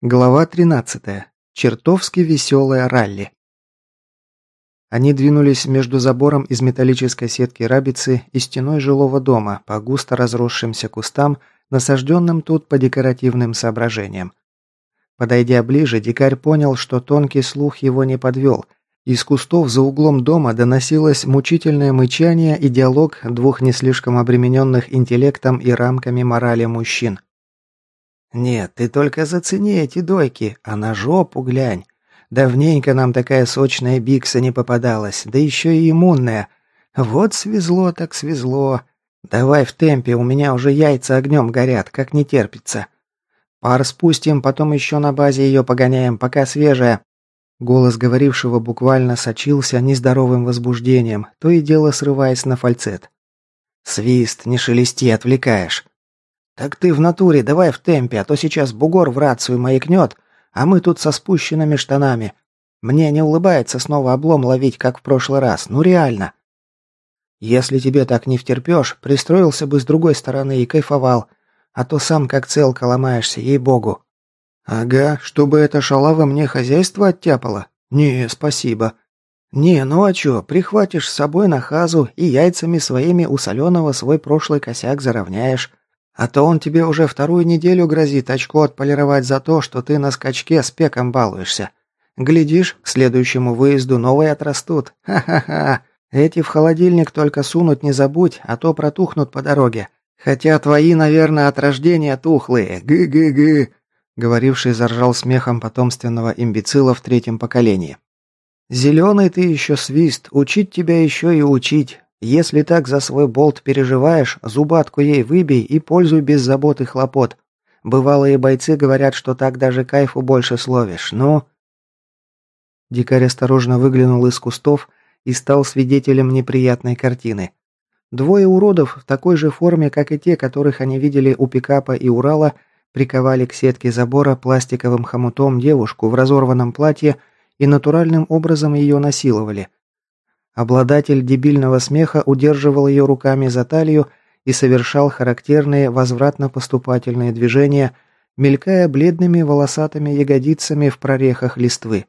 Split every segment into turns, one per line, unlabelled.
Глава 13. Чертовски веселая ралли. Они двинулись между забором из металлической сетки рабицы и стеной жилого дома по густо разросшимся кустам, насажденным тут по декоративным соображениям. Подойдя ближе, дикарь понял, что тонкий слух его не подвел. Из кустов за углом дома доносилось мучительное мычание и диалог двух не слишком обремененных интеллектом и рамками морали мужчин – «Нет, ты только зацени эти дойки, а на жопу глянь. Давненько нам такая сочная бикса не попадалась, да еще и иммунная. Вот свезло так свезло. Давай в темпе, у меня уже яйца огнем горят, как не терпится. Пар спустим, потом еще на базе ее погоняем, пока свежая». Голос говорившего буквально сочился нездоровым возбуждением, то и дело срываясь на фальцет. «Свист, не шелести, отвлекаешь. «Так ты в натуре, давай в темпе, а то сейчас бугор в рацию маякнет, а мы тут со спущенными штанами. Мне не улыбается снова облом ловить, как в прошлый раз, ну реально». «Если тебе так не втерпешь, пристроился бы с другой стороны и кайфовал, а то сам как целка ломаешься, ей-богу». «Ага, чтобы эта шалава мне хозяйство оттяпала? Не, спасибо». «Не, ну а чё, прихватишь с собой на хазу и яйцами своими у соленого свой прошлый косяк заровняешь. А то он тебе уже вторую неделю грозит очко отполировать за то, что ты на скачке с пеком балуешься. Глядишь, к следующему выезду новые отрастут. Ха-ха-ха. Эти в холодильник только сунуть не забудь, а то протухнут по дороге. Хотя твои, наверное, от рождения тухлые. Гы-гы-гы. Говоривший заржал смехом потомственного имбецила в третьем поколении. «Зеленый ты еще свист, учить тебя еще и учить. Если так за свой болт переживаешь, зубатку ей выбей и пользуй без забот и хлопот. Бывалые бойцы говорят, что так даже кайфу больше словишь. Ну...» Дикарь осторожно выглянул из кустов и стал свидетелем неприятной картины. Двое уродов в такой же форме, как и те, которых они видели у пикапа и Урала, приковали к сетке забора пластиковым хомутом девушку в разорванном платье и натуральным образом ее насиловали – Обладатель дебильного смеха удерживал ее руками за талию и совершал характерные возвратно-поступательные движения, мелькая бледными волосатыми ягодицами в прорехах листвы.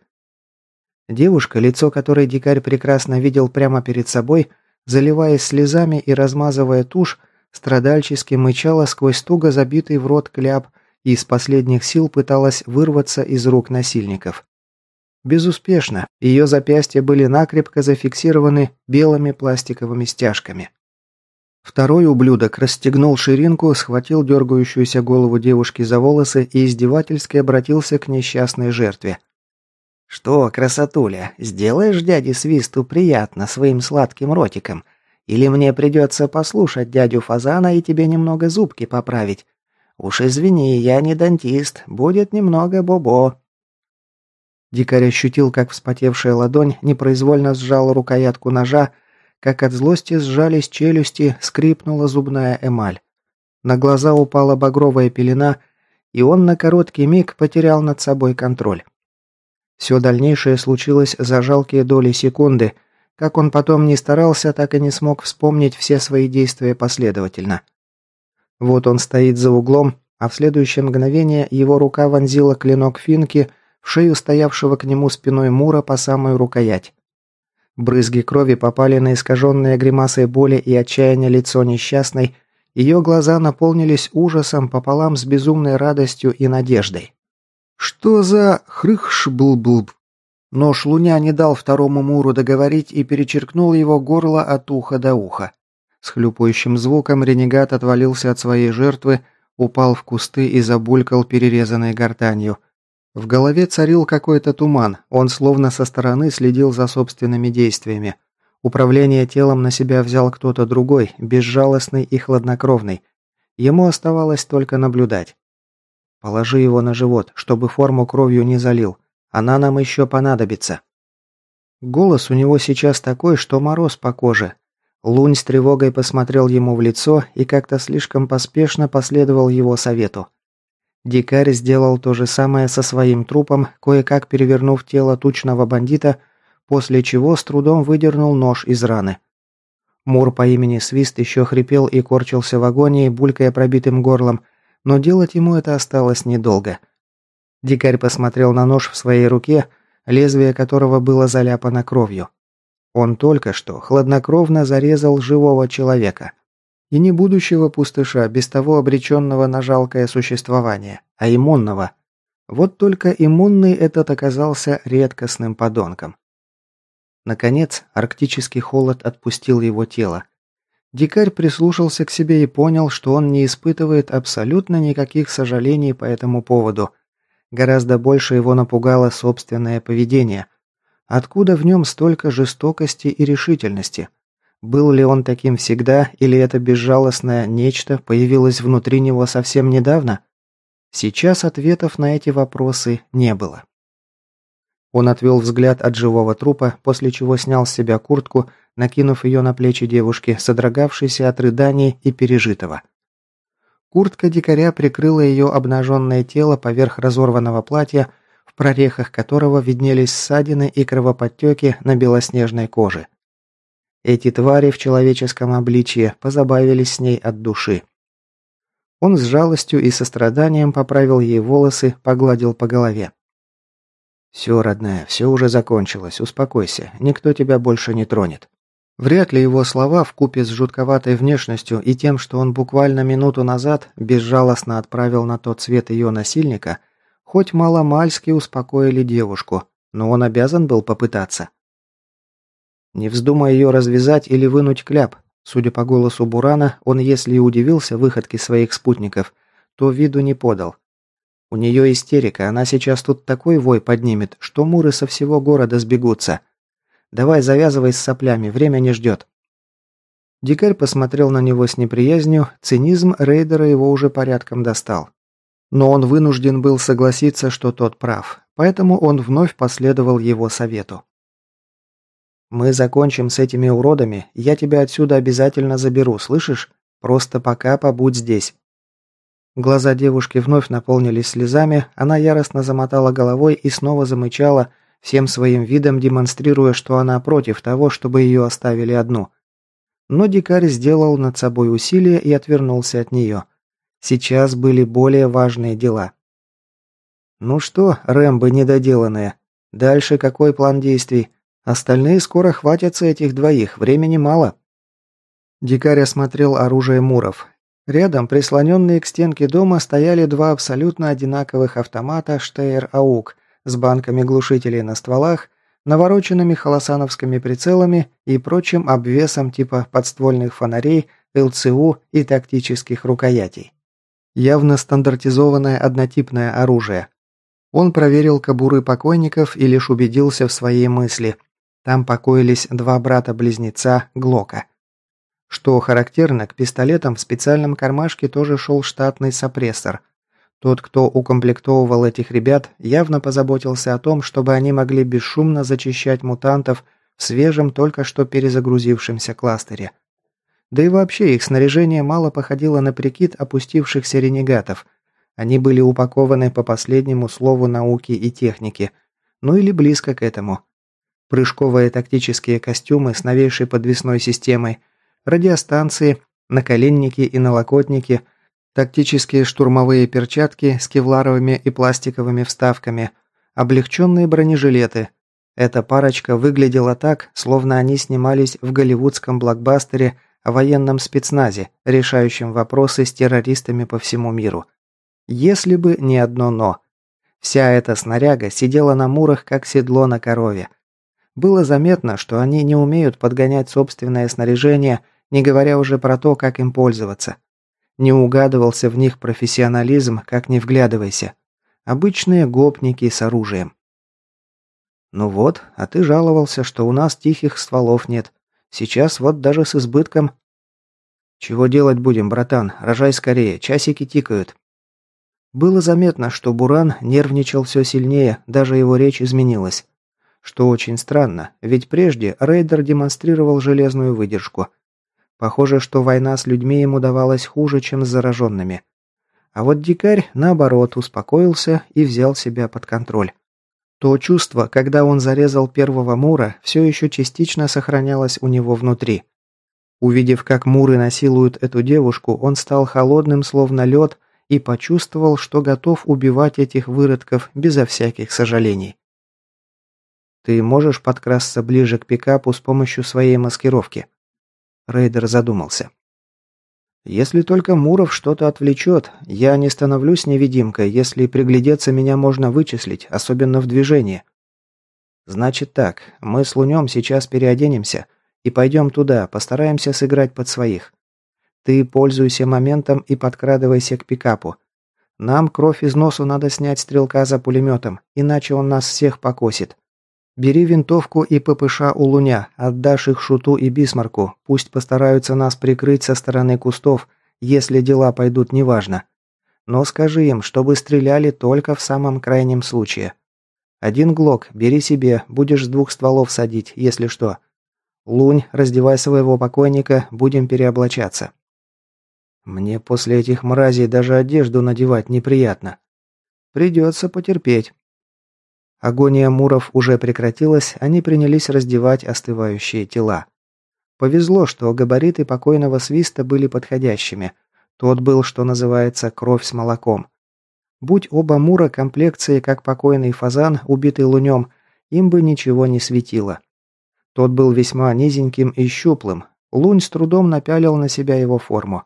Девушка, лицо которой дикарь прекрасно видел прямо перед собой, заливаясь слезами и размазывая тушь, страдальчески мычала сквозь туго забитый в рот кляп и из последних сил пыталась вырваться из рук насильников. Безуспешно. Ее запястья были накрепко зафиксированы белыми пластиковыми стяжками. Второй ублюдок расстегнул ширинку, схватил дергающуюся голову девушки за волосы и издевательски обратился к несчастной жертве. «Что, красотуля, сделаешь дяде Свисту приятно своим сладким ротиком? Или мне придется послушать дядю Фазана и тебе немного зубки поправить? Уж извини, я не дантист, будет немного бобо». Дикарь ощутил, как вспотевшая ладонь непроизвольно сжала рукоятку ножа, как от злости сжались челюсти, скрипнула зубная эмаль. На глаза упала багровая пелена, и он на короткий миг потерял над собой контроль. Все дальнейшее случилось за жалкие доли секунды. Как он потом не старался, так и не смог вспомнить все свои действия последовательно. Вот он стоит за углом, а в следующее мгновение его рука вонзила клинок финки в шею стоявшего к нему спиной Мура по самую рукоять. Брызги крови попали на искаженное гримасой боли и отчаяния лицо несчастной, ее глаза наполнились ужасом пополам с безумной радостью и надеждой. «Что за хрыхшблблб?» Нож луня не дал второму Муру договорить и перечеркнул его горло от уха до уха. С хлюпающим звуком ренегат отвалился от своей жертвы, упал в кусты и забулькал перерезанной гортанью – в голове царил какой-то туман, он словно со стороны следил за собственными действиями. Управление телом на себя взял кто-то другой, безжалостный и хладнокровный. Ему оставалось только наблюдать. «Положи его на живот, чтобы форму кровью не залил. Она нам еще понадобится». Голос у него сейчас такой, что мороз по коже. Лунь с тревогой посмотрел ему в лицо и как-то слишком поспешно последовал его совету. Дикарь сделал то же самое со своим трупом, кое-как перевернув тело тучного бандита, после чего с трудом выдернул нож из раны. Мур по имени Свист еще хрипел и корчился в агонии, булькая пробитым горлом, но делать ему это осталось недолго. Дикарь посмотрел на нож в своей руке, лезвие которого было заляпано кровью. Он только что хладнокровно зарезал живого человека. И не будущего пустыша, без того обреченного на жалкое существование, а иммунного. Вот только иммунный этот оказался редкостным подонком. Наконец, арктический холод отпустил его тело. Дикарь прислушался к себе и понял, что он не испытывает абсолютно никаких сожалений по этому поводу. Гораздо больше его напугало собственное поведение. Откуда в нем столько жестокости и решительности? Был ли он таким всегда, или это безжалостное нечто появилось внутри него совсем недавно? Сейчас ответов на эти вопросы не было. Он отвел взгляд от живого трупа, после чего снял с себя куртку, накинув ее на плечи девушки, содрогавшейся от рыданий и пережитого. Куртка дикаря прикрыла ее обнаженное тело поверх разорванного платья, в прорехах которого виднелись ссадины и кровоподтеки на белоснежной коже. Эти твари в человеческом обличье позабавились с ней от души. Он с жалостью и состраданием поправил ей волосы, погладил по голове. «Все, родная, все уже закончилось, успокойся, никто тебя больше не тронет». Вряд ли его слова в купе с жутковатой внешностью и тем, что он буквально минуту назад безжалостно отправил на тот свет ее насильника, хоть маломальски успокоили девушку, но он обязан был попытаться. Не вздумай ее развязать или вынуть кляп. Судя по голосу Бурана, он, если и удивился выходке своих спутников, то виду не подал. У нее истерика, она сейчас тут такой вой поднимет, что муры со всего города сбегутся. Давай завязывай с соплями, время не ждет. Дикарь посмотрел на него с неприязнью, цинизм рейдера его уже порядком достал. Но он вынужден был согласиться, что тот прав, поэтому он вновь последовал его совету. Мы закончим с этими уродами, я тебя отсюда обязательно заберу, слышишь? Просто пока побудь здесь». Глаза девушки вновь наполнились слезами, она яростно замотала головой и снова замычала, всем своим видом демонстрируя, что она против того, чтобы ее оставили одну. Но дикарь сделал над собой усилие и отвернулся от нее. Сейчас были более важные дела. «Ну что, Рэмбо недоделанные, дальше какой план действий? Остальные скоро хватятся этих двоих, времени мало. Дикарь осмотрел оружие муров. Рядом, прислоненные к стенке дома, стояли два абсолютно одинаковых автомата Штейр-Аук с банками глушителей на стволах, навороченными холосановскими прицелами и прочим обвесом типа подствольных фонарей, ЛЦУ и тактических рукоятей. Явно стандартизованное однотипное оружие. Он проверил кобуры покойников и лишь убедился в своей мысли – там покоились два брата-близнеца Глока. Что характерно, к пистолетам в специальном кармашке тоже шел штатный сопрессор. Тот, кто укомплектовывал этих ребят, явно позаботился о том, чтобы они могли бесшумно зачищать мутантов в свежем, только что перезагрузившемся кластере. Да и вообще их снаряжение мало походило на прикид опустившихся ренегатов. Они были упакованы по последнему слову науки и техники, ну или близко к этому – прыжковые тактические костюмы с новейшей подвесной системой, радиостанции, наколенники и налокотники, тактические штурмовые перчатки с кевларовыми и пластиковыми вставками, облегченные бронежилеты. Эта парочка выглядела так, словно они снимались в голливудском блокбастере о военном спецназе, решающем вопросы с террористами по всему миру. Если бы не одно «но». Вся эта снаряга сидела на мурах, как седло на корове – было заметно, что они не умеют подгонять собственное снаряжение, не говоря уже про то, как им пользоваться. Не угадывался в них профессионализм, как не вглядывайся. Обычные гопники с оружием. «Ну вот, а ты жаловался, что у нас тихих стволов нет. Сейчас вот даже с избытком...» «Чего делать будем, братан? Рожай скорее, часики тикают». Было заметно, что Буран нервничал все сильнее, даже его речь изменилась. Что очень странно, ведь прежде рейдер демонстрировал железную выдержку. Похоже, что война с людьми ему давалась хуже, чем с зараженными. А вот дикарь, наоборот, успокоился и взял себя под контроль. То чувство, когда он зарезал первого Мура, все еще частично сохранялось у него внутри. Увидев, как Муры насилуют эту девушку, он стал холодным, словно лед, и почувствовал, что готов убивать этих выродков безо всяких сожалений. «Ты можешь подкрасться ближе к пикапу с помощью своей маскировки?» Рейдер задумался. «Если только Муров что-то отвлечет, я не становлюсь невидимкой, если приглядеться меня можно вычислить, особенно в движении». «Значит так, мы с Лунем сейчас переоденемся и пойдем туда, постараемся сыграть под своих. Ты пользуйся моментом и подкрадывайся к пикапу. Нам кровь из носу надо снять стрелка за пулеметом, иначе он нас всех покосит. Бери винтовку и ППШ у Луня, отдашь их Шуту и Бисмарку, пусть постараются нас прикрыть со стороны кустов, если дела пойдут неважно. Но скажи им, чтобы стреляли только в самом крайнем случае. Один глок бери себе, будешь с двух стволов садить, если что. Лунь, раздевай своего покойника, будем переоблачаться. Мне после этих мразей даже одежду надевать неприятно. Придется потерпеть. Агония муров уже прекратилась, они принялись раздевать остывающие тела. Повезло, что габариты покойного свиста были подходящими. Тот был, что называется, кровь с молоком. Будь оба мура комплекции, как покойный фазан, убитый лунем, им бы ничего не светило. Тот был весьма низеньким и щуплым. Лунь с трудом напялил на себя его форму.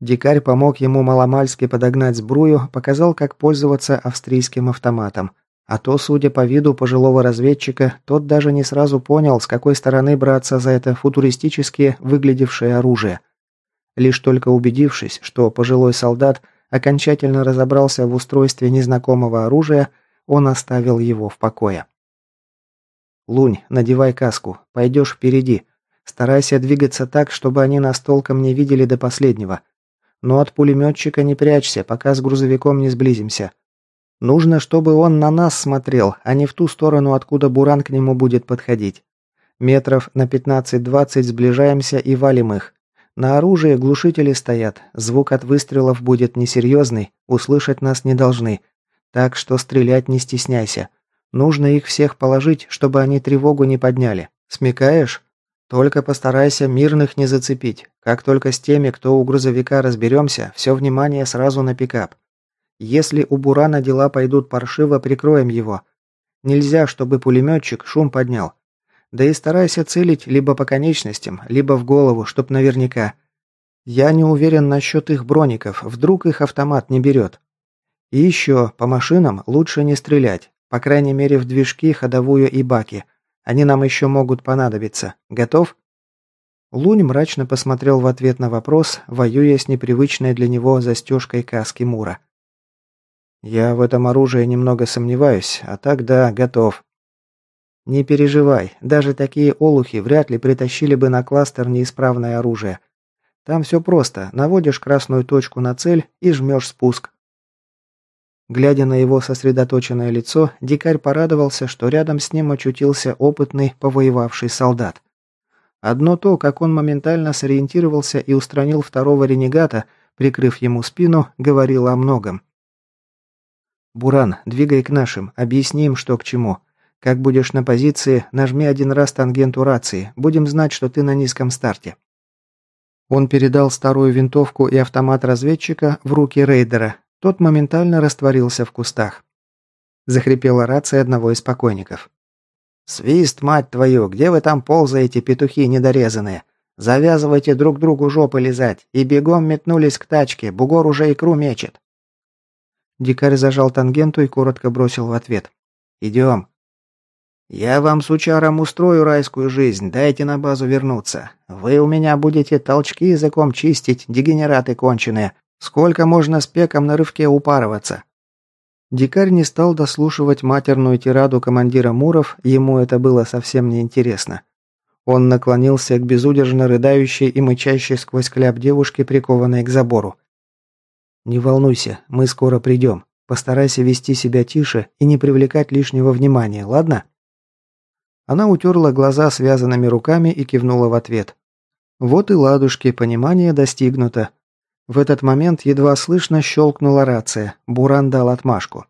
Дикарь помог ему маломальски подогнать сбрую, показал, как пользоваться австрийским автоматом – а то, судя по виду пожилого разведчика, тот даже не сразу понял, с какой стороны браться за это футуристически выглядевшее оружие. Лишь только убедившись, что пожилой солдат окончательно разобрался в устройстве незнакомого оружия, он оставил его в покое. «Лунь, надевай каску, пойдешь впереди. Старайся двигаться так, чтобы они нас толком не видели до последнего. Но от пулеметчика не прячься, пока с грузовиком не сблизимся. Нужно, чтобы он на нас смотрел, а не в ту сторону, откуда Буран к нему будет подходить. Метров на 15-20 сближаемся и валим их. На оружии глушители стоят, звук от выстрелов будет несерьезный, услышать нас не должны. Так что стрелять не стесняйся. Нужно их всех положить, чтобы они тревогу не подняли. Смекаешь? Только постарайся мирных не зацепить. Как только с теми, кто у грузовика разберемся, все внимание сразу на пикап. Если у Бурана дела пойдут паршиво, прикроем его. Нельзя, чтобы пулеметчик шум поднял. Да и старайся целить либо по конечностям, либо в голову, чтоб наверняка. Я не уверен насчет их броников, вдруг их автомат не берет. И еще, по машинам лучше не стрелять, по крайней мере в движки, ходовую и баки. Они нам еще могут понадобиться. Готов? Лунь мрачно посмотрел в ответ на вопрос, воюя с непривычной для него застежкой каски Мура. Я в этом оружии немного сомневаюсь, а так да, готов. Не переживай, даже такие олухи вряд ли притащили бы на кластер неисправное оружие. Там все просто, наводишь красную точку на цель и жмешь спуск. Глядя на его сосредоточенное лицо, дикарь порадовался, что рядом с ним очутился опытный, повоевавший солдат. Одно то, как он моментально сориентировался и устранил второго ренегата, прикрыв ему спину, говорило о многом. «Буран, двигай к нашим, объясни им, что к чему. Как будешь на позиции, нажми один раз тангенту рации, будем знать, что ты на низком старте». Он передал старую винтовку и автомат разведчика в руки рейдера. Тот моментально растворился в кустах. Захрипела рация одного из покойников. «Свист, мать твою, где вы там ползаете, петухи недорезанные? Завязывайте друг другу жопы лизать!» И бегом метнулись к тачке, бугор уже икру мечет. Дикарь зажал тангенту и коротко бросил в ответ. «Идем». «Я вам, сучарам, устрою райскую жизнь, дайте на базу вернуться. Вы у меня будете толчки языком чистить, дегенераты конченые. Сколько можно с пеком на рывке упарываться?» Дикарь не стал дослушивать матерную тираду командира Муров, ему это было совсем неинтересно. Он наклонился к безудержно рыдающей и мычащей сквозь кляп девушке, прикованной к забору. «Не волнуйся, мы скоро придем. Постарайся вести себя тише и не привлекать лишнего внимания, ладно?» Она утерла глаза связанными руками и кивнула в ответ. Вот и ладушки, понимание достигнуто. В этот момент едва слышно щелкнула рация, Буран дал отмашку.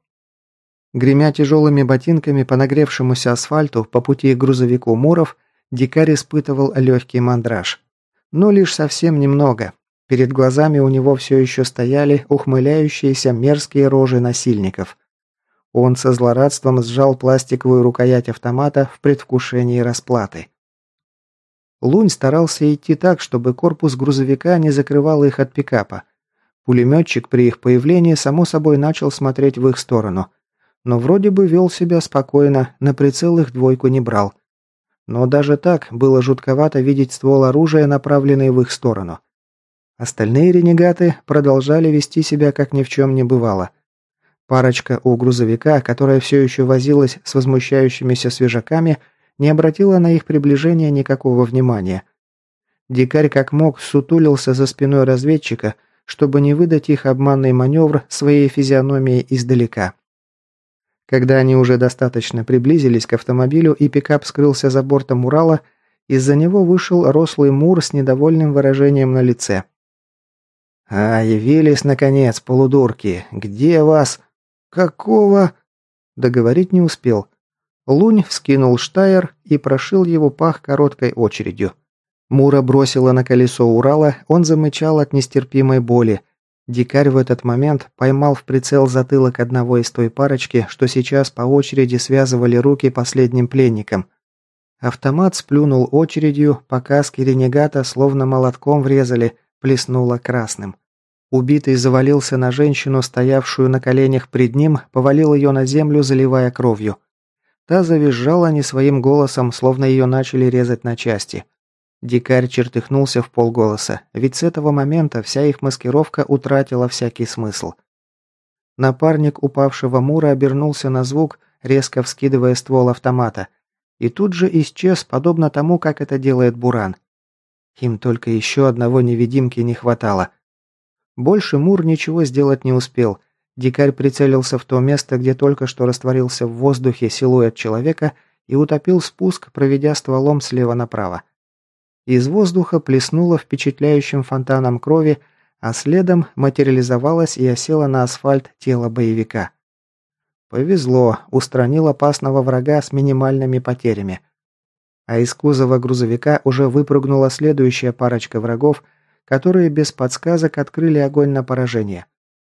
Гремя тяжелыми ботинками по нагревшемуся асфальту по пути к грузовику Муров, дикарь испытывал легкий мандраж. Но лишь совсем немного. Перед глазами у него все еще стояли ухмыляющиеся мерзкие рожи насильников. Он со злорадством сжал пластиковую рукоять автомата в предвкушении расплаты. Лунь старался идти так, чтобы корпус грузовика не закрывал их от пикапа. Пулеметчик при их появлении, само собой, начал смотреть в их сторону. Но вроде бы вел себя спокойно, на прицел их двойку не брал. Но даже так было жутковато видеть ствол оружия, направленный в их сторону. Остальные ренегаты продолжали вести себя, как ни в чем не бывало. Парочка у грузовика, которая все еще возилась с возмущающимися свежаками, не обратила на их приближение никакого внимания. Дикарь как мог сутулился за спиной разведчика, чтобы не выдать их обманный маневр своей физиономией издалека. Когда они уже достаточно приблизились к автомобилю и пикап скрылся за бортом Урала, из-за него вышел рослый Мур с недовольным выражением на лице. «А, явились, наконец, полудурки! Где вас? Какого?» Договорить не успел. Лунь вскинул штайр и прошил его пах короткой очередью. Мура бросила на колесо Урала, он замычал от нестерпимой боли. Дикарь в этот момент поймал в прицел затылок одного из той парочки, что сейчас по очереди связывали руки последним пленникам. Автомат сплюнул очередью, по каске словно молотком врезали – плеснуло красным. Убитый завалился на женщину, стоявшую на коленях пред ним, повалил ее на землю, заливая кровью. Та завизжала не своим голосом, словно ее начали резать на части. Дикарь чертыхнулся в полголоса, ведь с этого момента вся их маскировка утратила всякий смысл. Напарник упавшего Мура обернулся на звук, резко вскидывая ствол автомата, и тут же исчез, подобно тому, как это делает Буран – им только еще одного невидимки не хватало. Больше Мур ничего сделать не успел. Дикарь прицелился в то место, где только что растворился в воздухе силуэт человека и утопил спуск, проведя стволом слева направо. Из воздуха плеснуло впечатляющим фонтаном крови, а следом материализовалось и осело на асфальт тело боевика. Повезло, устранил опасного врага с минимальными потерями а из кузова грузовика уже выпрыгнула следующая парочка врагов, которые без подсказок открыли огонь на поражение.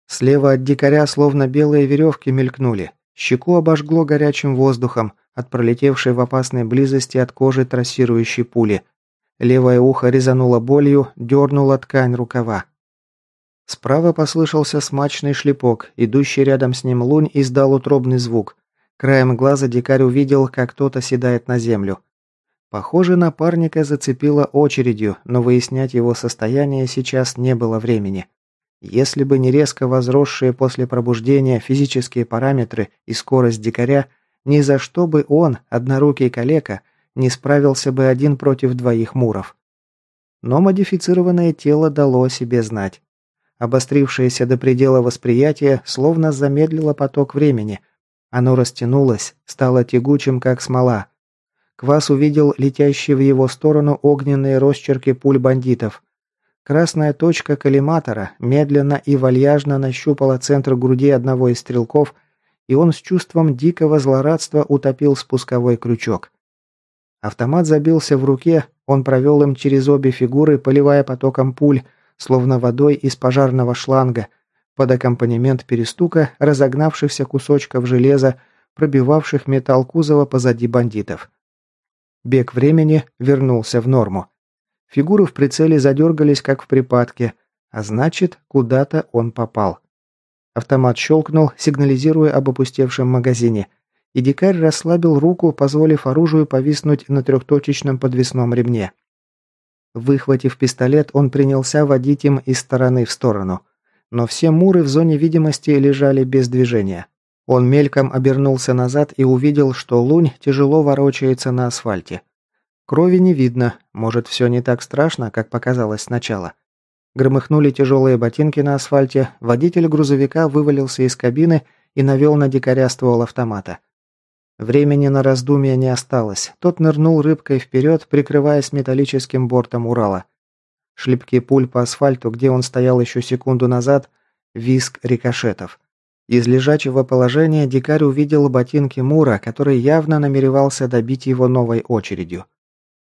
Слева от дикаря словно белые веревки мелькнули. Щеку обожгло горячим воздухом от пролетевшей в опасной близости от кожи трассирующей пули. Левое ухо резануло болью, дернула ткань рукава. Справа послышался смачный шлепок, идущий рядом с ним лунь издал утробный звук. Краем глаза дикарь увидел, как кто-то седает на землю. Похоже, напарника зацепило очередью, но выяснять его состояние сейчас не было времени. Если бы не резко возросшие после пробуждения физические параметры и скорость дикаря, ни за что бы он, однорукий калека, не справился бы один против двоих муров. Но модифицированное тело дало о себе знать. Обострившееся до предела восприятие словно замедлило поток времени. Оно растянулось, стало тягучим, как смола, Квас увидел летящие в его сторону огненные росчерки пуль бандитов. Красная точка коллиматора медленно и вальяжно нащупала центр груди одного из стрелков, и он с чувством дикого злорадства утопил спусковой крючок. Автомат забился в руке, он провел им через обе фигуры, поливая потоком пуль, словно водой из пожарного шланга, под аккомпанемент перестука разогнавшихся кусочков железа, пробивавших металл кузова позади бандитов. Бег времени вернулся в норму. Фигуры в прицеле задергались, как в припадке, а значит, куда-то он попал. Автомат щелкнул, сигнализируя об опустевшем магазине, и дикарь расслабил руку, позволив оружию повиснуть на трехточечном подвесном ремне. Выхватив пистолет, он принялся водить им из стороны в сторону. Но все муры в зоне видимости лежали без движения. Он мельком обернулся назад и увидел, что лунь тяжело ворочается на асфальте. Крови не видно, может, все не так страшно, как показалось сначала. Громыхнули тяжелые ботинки на асфальте, водитель грузовика вывалился из кабины и навел на дикаря ствол автомата. Времени на раздумья не осталось. Тот нырнул рыбкой вперед, прикрываясь металлическим бортом Урала. Шлепки пуль по асфальту, где он стоял еще секунду назад, виск рикошетов. Из лежачего положения дикарь увидел ботинки Мура, который явно намеревался добить его новой очередью.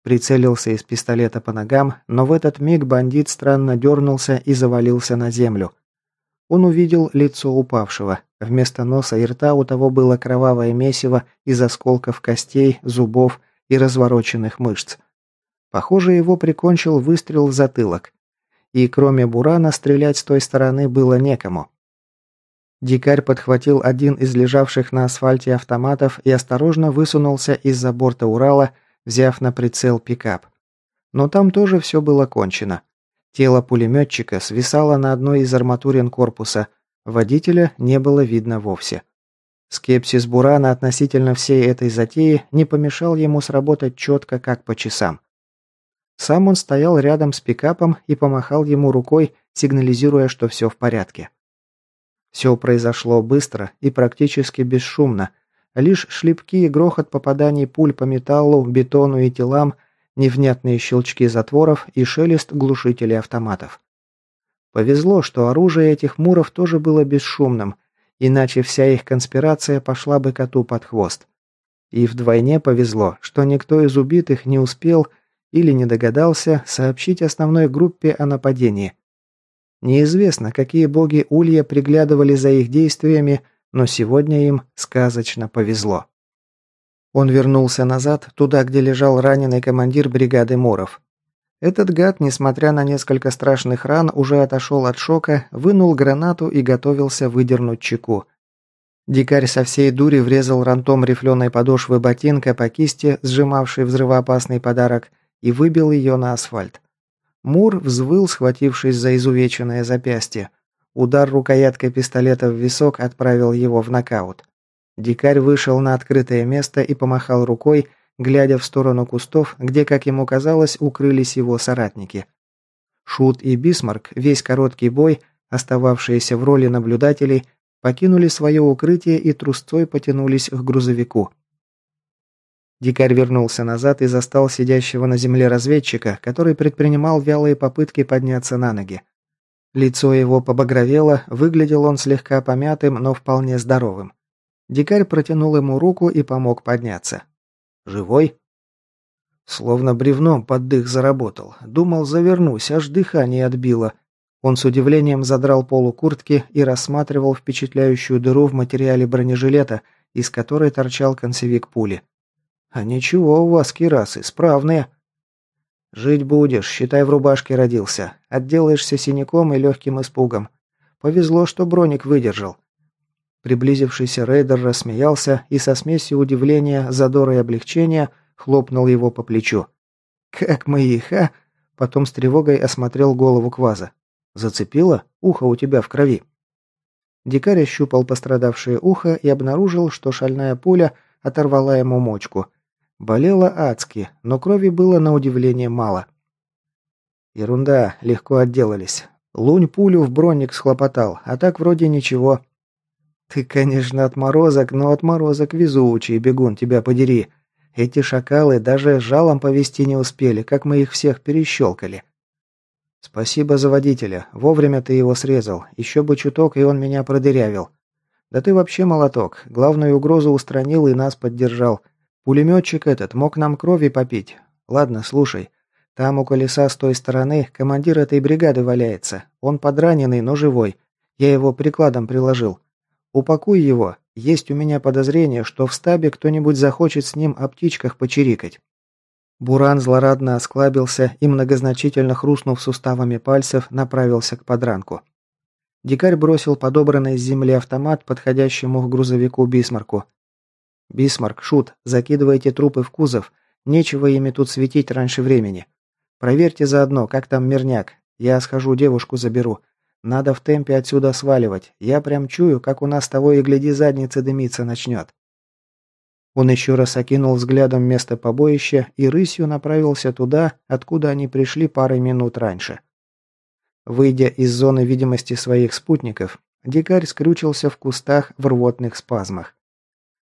Прицелился из пистолета по ногам, но в этот миг бандит странно дернулся и завалился на землю. Он увидел лицо упавшего. Вместо носа и рта у того было кровавое месиво из осколков костей, зубов и развороченных мышц. Похоже, его прикончил выстрел в затылок. И кроме Бурана стрелять с той стороны было некому. Дикарь подхватил один из лежавших на асфальте автоматов и осторожно высунулся из-за борта Урала, взяв на прицел пикап. Но там тоже все было кончено. Тело пулеметчика свисало на одной из арматурин корпуса, водителя не было видно вовсе. Скепсис Бурана относительно всей этой затеи не помешал ему сработать четко, как по часам. Сам он стоял рядом с пикапом и помахал ему рукой, сигнализируя, что все в порядке. Все произошло быстро и практически бесшумно. Лишь шлепки и грохот попаданий пуль по металлу, бетону и телам, невнятные щелчки затворов и шелест глушителей автоматов. Повезло, что оружие этих муров тоже было бесшумным, иначе вся их конспирация пошла бы коту под хвост. И вдвойне повезло, что никто из убитых не успел или не догадался сообщить основной группе о нападении. Неизвестно, какие боги Улья приглядывали за их действиями, но сегодня им сказочно повезло. Он вернулся назад, туда, где лежал раненый командир бригады Моров. Этот гад, несмотря на несколько страшных ран, уже отошел от шока, вынул гранату и готовился выдернуть чеку. Дикарь со всей дури врезал рантом рифленой подошвы ботинка по кисти, сжимавшей взрывоопасный подарок, и выбил ее на асфальт. Мур взвыл, схватившись за изувеченное запястье. Удар рукояткой пистолета в висок отправил его в нокаут. Дикарь вышел на открытое место и помахал рукой, глядя в сторону кустов, где, как ему казалось, укрылись его соратники. Шут и Бисмарк, весь короткий бой, остававшиеся в роли наблюдателей, покинули свое укрытие и трусцой потянулись к грузовику. Дикарь вернулся назад и застал сидящего на земле разведчика, который предпринимал вялые попытки подняться на ноги. Лицо его побагровело, выглядел он слегка помятым, но вполне здоровым. Дикарь протянул ему руку и помог подняться. «Живой?» Словно бревном под дых заработал. Думал, завернусь, аж дыхание отбило. Он с удивлением задрал полу куртки и рассматривал впечатляющую дыру в материале бронежилета, из которой торчал концевик пули. «А ничего у вас, кирасы, справные». «Жить будешь, считай, в рубашке родился. Отделаешься синяком и легким испугом. Повезло, что броник выдержал». Приблизившийся рейдер рассмеялся и со смесью удивления, задора и облегчения хлопнул его по плечу. «Как мы их, а?» Потом с тревогой осмотрел голову Кваза. «Зацепило? Ухо у тебя в крови». Дикарь ощупал пострадавшее ухо и обнаружил, что шальная пуля оторвала ему мочку, Болело адски, но крови было на удивление мало. Ерунда, легко отделались. Лунь пулю в броник схлопотал, а так вроде ничего. Ты, конечно, отморозок, но отморозок везучий, бегун, тебя подери. Эти шакалы даже жалом повести не успели, как мы их всех перещелкали. Спасибо за водителя, вовремя ты его срезал, еще бы чуток, и он меня продырявил. Да ты вообще молоток, главную угрозу устранил и нас поддержал. Пулеметчик этот мог нам крови попить. Ладно, слушай. Там у колеса с той стороны командир этой бригады валяется. Он подраненный, но живой. Я его прикладом приложил. Упакуй его. Есть у меня подозрение, что в стабе кто-нибудь захочет с ним о птичках почирикать. Буран злорадно осклабился и, многозначительно хрустнув суставами пальцев, направился к подранку. Дикарь бросил подобранный с земли автомат подходящему к грузовику Бисмарку. «Бисмарк, Шут, закидывайте трупы в кузов. Нечего ими тут светить раньше времени. Проверьте заодно, как там мирняк. Я схожу, девушку заберу. Надо в темпе отсюда сваливать. Я прям чую, как у нас того и гляди задница дымиться начнет». Он еще раз окинул взглядом место побоища и рысью направился туда, откуда они пришли парой минут раньше. Выйдя из зоны видимости своих спутников, дикарь скрючился в кустах в рвотных спазмах.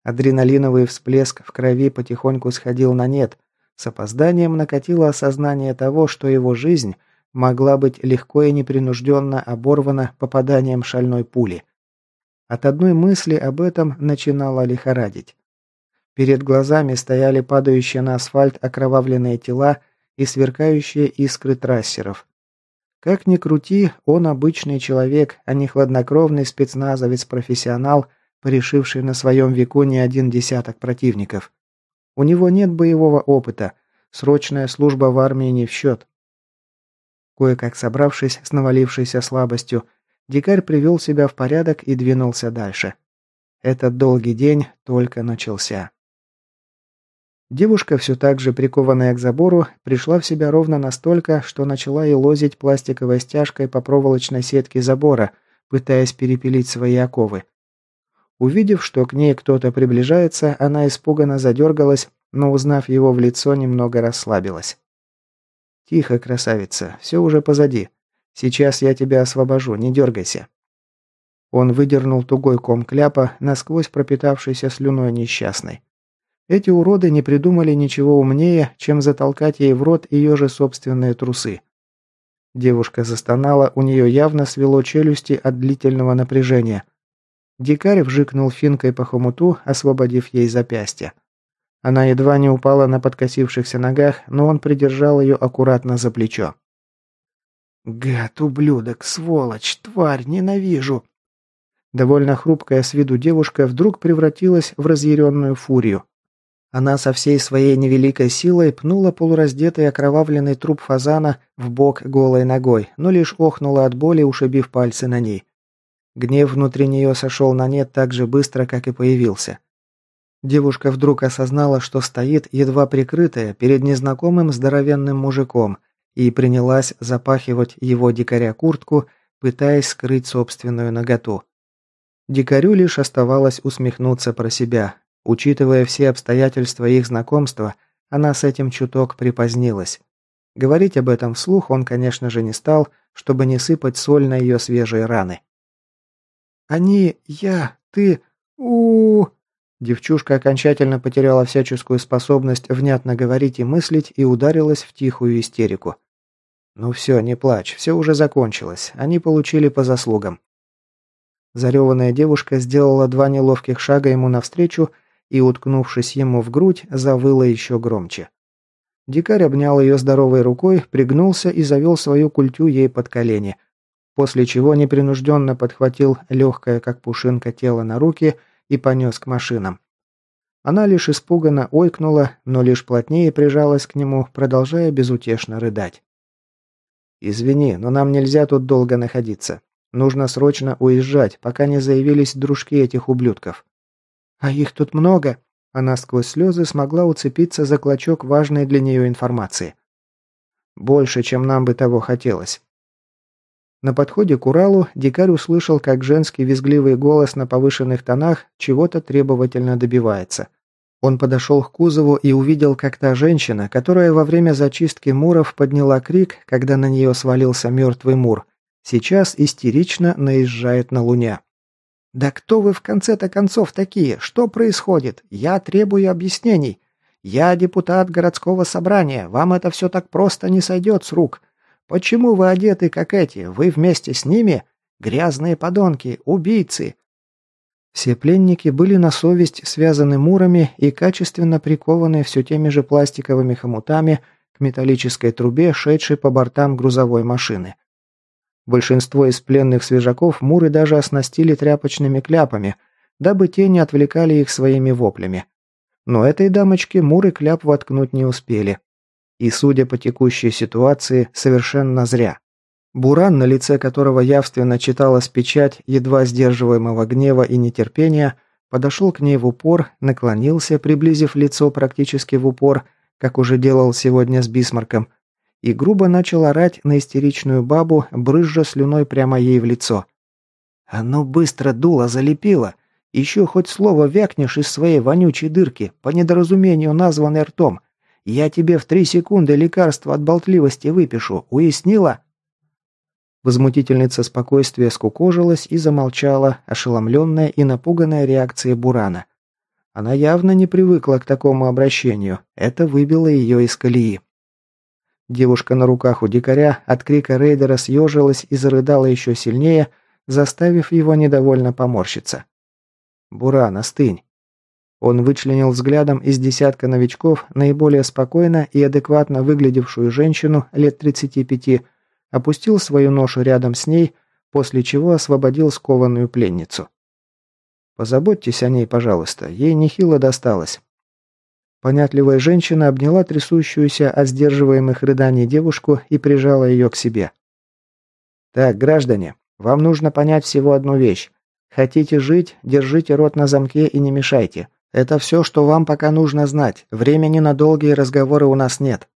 Адреналиновый всплеск в крови потихоньку сходил на нет. С опозданием накатило осознание того, что его жизнь могла быть легко и непринужденно оборвана попаданием шальной пули. От одной мысли об этом начинало лихорадить. Перед глазами стояли падающие на асфальт окровавленные тела и сверкающие искры трассеров. Как ни крути, он обычный человек, а не хладнокровный спецназовец-профессионал, порешивший на своем веку не один десяток противников. У него нет боевого опыта, срочная служба в армии не в счет. Кое-как собравшись с навалившейся слабостью, дикарь привел себя в порядок и двинулся дальше. Этот долгий день только начался. Девушка, все так же прикованная к забору, пришла в себя ровно настолько, что начала и лозить пластиковой стяжкой по проволочной сетке забора, пытаясь перепилить свои оковы. Увидев, что к ней кто-то приближается, она испуганно задергалась, но, узнав его в лицо, немного расслабилась. «Тихо, красавица, все уже позади. Сейчас я тебя освобожу, не дергайся». Он выдернул тугой ком кляпа, насквозь пропитавшийся слюной несчастной. Эти уроды не придумали ничего умнее, чем затолкать ей в рот ее же собственные трусы. Девушка застонала, у нее явно свело челюсти от длительного напряжения. Дикарь вжикнул финкой по хомуту, освободив ей запястье. Она едва не упала на подкосившихся ногах, но он придержал ее аккуратно за плечо. «Гад, ублюдок, сволочь, тварь, ненавижу!» Довольно хрупкая с виду девушка вдруг превратилась в разъяренную фурию. Она со всей своей невеликой силой пнула полураздетый окровавленный труп фазана в бок голой ногой, но лишь охнула от боли, ушибив пальцы на ней. Гнев внутри нее сошел на нет так же быстро, как и появился. Девушка вдруг осознала, что стоит, едва прикрытая, перед незнакомым здоровенным мужиком, и принялась запахивать его дикаря куртку, пытаясь скрыть собственную наготу. Дикарю лишь оставалось усмехнуться про себя, Учитывая все обстоятельства их знакомства, она с этим чуток припозднилась. Говорить об этом вслух он, конечно же, не стал, чтобы не сыпать соль на ее свежие раны. «Они, я, ты, у, Девчушка окончательно потеряла всяческую способность внятно говорить и мыслить и ударилась в тихую истерику. «Ну все, не плачь, все уже закончилось. Они получили по заслугам». Зареванная девушка сделала два неловких шага ему навстречу и, уткнувшись ему в грудь, завыла еще громче. Дикарь обнял ее здоровой рукой, пригнулся и завел свою культю ей под колени, после чего непринужденно подхватил легкое, как пушинка, тело на руки и понес к машинам. Она лишь испуганно ойкнула, но лишь плотнее прижалась к нему, продолжая безутешно рыдать. «Извини, но нам нельзя тут долго находиться. Нужно срочно уезжать, пока не заявились дружки этих ублюдков. «А их тут много!» Она сквозь слезы смогла уцепиться за клочок важной для нее информации. «Больше, чем нам бы того хотелось». На подходе к Уралу дикарь услышал, как женский визгливый голос на повышенных тонах чего-то требовательно добивается. Он подошел к кузову и увидел, как та женщина, которая во время зачистки муров подняла крик, когда на нее свалился мертвый мур, сейчас истерично наезжает на луня. «Да кто вы в конце-то концов такие? Что происходит? Я требую объяснений. Я депутат городского собрания, вам это все так просто не сойдет с рук. Почему вы одеты, как эти? Вы вместе с ними? Грязные подонки, убийцы!» Все пленники были на совесть связаны мурами и качественно прикованы все теми же пластиковыми хомутами к металлической трубе, шедшей по бортам грузовой машины. Большинство из пленных свежаков муры даже оснастили тряпочными кляпами, дабы те не отвлекали их своими воплями. Но этой дамочке муры кляп воткнуть не успели. И, судя по текущей ситуации, совершенно зря. Буран, на лице которого явственно читалась печать едва сдерживаемого гнева и нетерпения, подошел к ней в упор, наклонился, приблизив лицо практически в упор, как уже делал сегодня с Бисмарком, и грубо начал орать на истеричную бабу, брызжа слюной прямо ей в лицо. «Оно быстро дуло залепило. Еще хоть слово вякнешь из своей вонючей дырки, по недоразумению названной ртом. Я тебе в три секунды лекарство от болтливости выпишу. Уяснила?» Возмутительница спокойствия скукожилась и замолчала, ошеломленная и напуганная реакцией Бурана. Она явно не привыкла к такому обращению. Это выбило ее из колеи. Девушка на руках у дикаря от крика рейдера съежилась и зарыдала еще сильнее, заставив его недовольно поморщиться. «Буран, остынь!» Он вычленил взглядом из десятка новичков наиболее спокойно и адекватно выглядевшую женщину лет 35, опустил свою ношу рядом с ней, после чего освободил скованную пленницу. «Позаботьтесь о ней, пожалуйста, ей нехило досталось». Понятливая женщина обняла трясущуюся от сдерживаемых рыданий девушку и прижала ее к себе. «Так, граждане, вам нужно понять всего одну вещь. Хотите жить, держите рот на замке и не мешайте. Это все, что вам пока нужно знать. Времени на долгие разговоры у нас нет».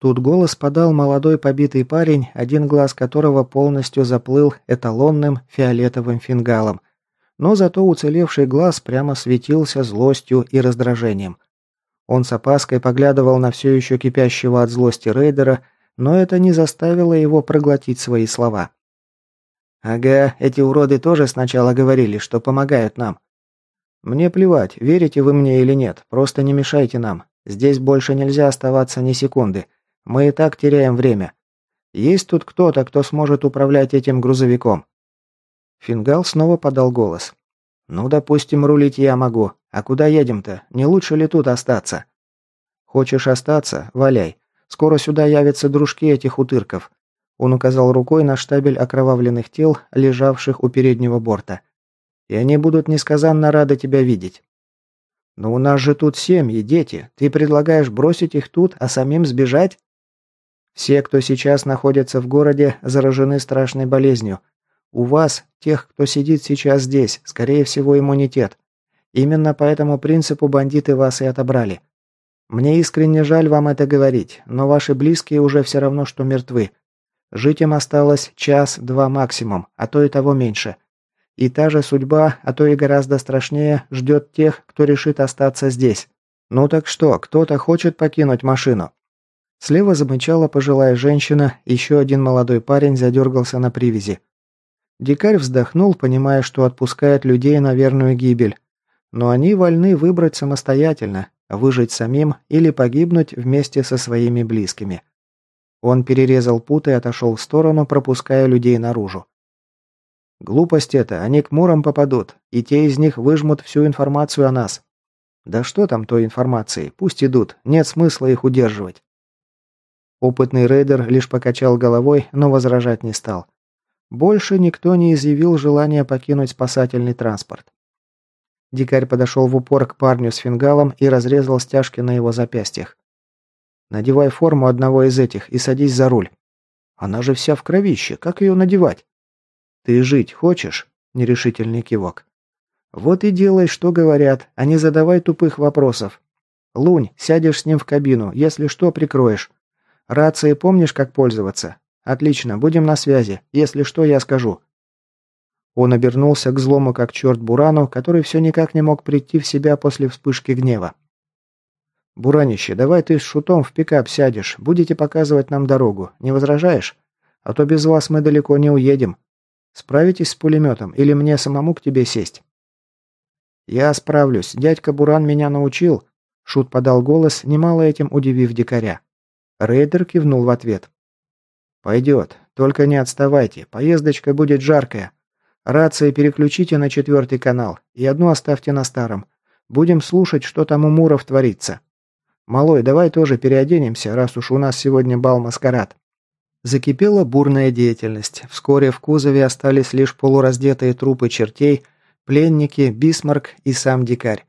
Тут голос подал молодой побитый парень, один глаз которого полностью заплыл эталонным фиолетовым фингалом. Но зато уцелевший глаз прямо светился злостью и раздражением. Он с опаской поглядывал на все еще кипящего от злости рейдера, но это не заставило его проглотить свои слова. «Ага, эти уроды тоже сначала говорили, что помогают нам. «Мне плевать, верите вы мне или нет, просто не мешайте нам. Здесь больше нельзя оставаться ни секунды. Мы и так теряем время. Есть тут кто-то, кто сможет управлять этим грузовиком?» Фингал снова подал голос. «Ну, допустим, рулить я могу. А куда едем-то? Не лучше ли тут остаться?» «Хочешь остаться? Валяй. Скоро сюда явятся дружки этих утырков». Он указал рукой на штабель окровавленных тел, лежавших у переднего борта и они будут несказанно рады тебя видеть. Но у нас же тут семьи, дети. Ты предлагаешь бросить их тут, а самим сбежать? Все, кто сейчас находится в городе, заражены страшной болезнью. У вас, тех, кто сидит сейчас здесь, скорее всего, иммунитет. Именно по этому принципу бандиты вас и отобрали. Мне искренне жаль вам это говорить, но ваши близкие уже все равно, что мертвы. Жить им осталось час-два максимум, а то и того меньше. И та же судьба, а то и гораздо страшнее, ждет тех, кто решит остаться здесь. Ну так что, кто-то хочет покинуть машину? Слева замычала пожилая женщина, еще один молодой парень задергался на привязи. Дикарь вздохнул, понимая, что отпускает людей на верную гибель. Но они вольны выбрать самостоятельно, выжить самим или погибнуть вместе со своими близкими. Он перерезал путы и отошел в сторону, пропуская людей наружу. Глупость это, они к мурам попадут, и те из них выжмут всю информацию о нас. Да что там той информации, пусть идут, нет смысла их удерживать. Опытный рейдер лишь покачал головой, но возражать не стал. Больше никто не изъявил желания покинуть спасательный транспорт. Дикарь подошел в упор к парню с фингалом и разрезал стяжки на его запястьях. «Надевай форму одного из этих и садись за руль». «Она же вся в кровище, как ее надевать?» «Ты жить хочешь?» – нерешительный кивок. «Вот и делай, что говорят, а не задавай тупых вопросов. Лунь, сядешь с ним в кабину, если что, прикроешь. Рации помнишь, как пользоваться? Отлично, будем на связи. Если что, я скажу». Он обернулся к злому как черт Бурану, который все никак не мог прийти в себя после вспышки гнева. «Буранище, давай ты с шутом в пикап сядешь, будете показывать нам дорогу. Не возражаешь? А то без вас мы далеко не уедем. Справитесь с пулеметом или мне самому к тебе сесть?» «Я справлюсь. Дядька Буран меня научил». Шут подал голос, немало этим удивив дикаря. Рейдер кивнул в ответ. «Пойдет. Только не отставайте. Поездочка будет жаркая. Рации переключите на четвертый канал и одну оставьте на старом. Будем слушать, что там у Муров творится. Малой, давай тоже переоденемся, раз уж у нас сегодня бал-маскарад». Закипела бурная деятельность. Вскоре в кузове остались лишь полураздетые трупы чертей, пленники, бисмарк и сам дикарь.